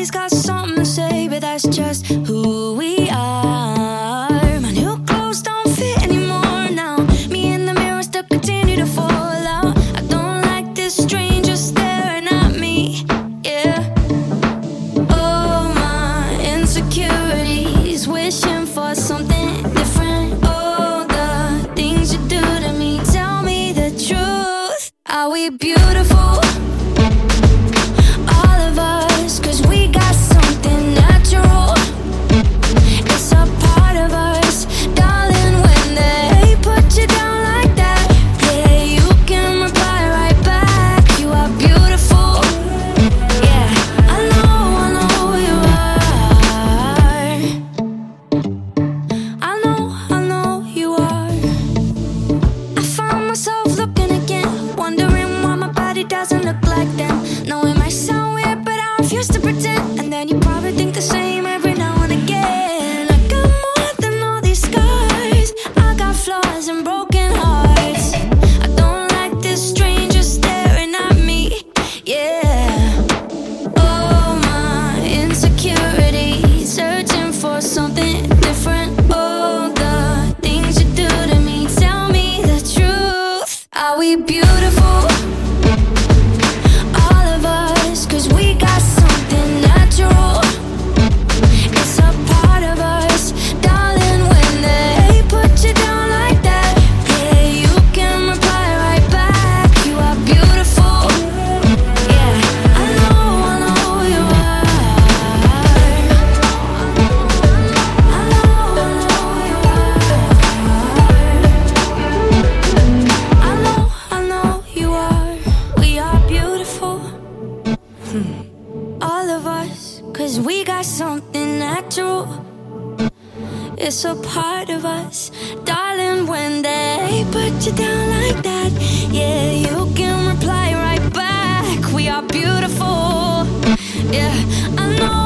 Everybody's got something to say, but that's just who we are. My new clothes don't fit anymore now. Me and the mirror still continue to fall out. I don't like this stranger staring at me. Yeah. Oh, my insecurities, wishing for something different. Oh, the things you do to me. Tell me the truth. Are we beautiful? and broken hearts. something natural. It's a part of us, darling. When they put you down like that, yeah, you can reply right back. We are beautiful, yeah. I know.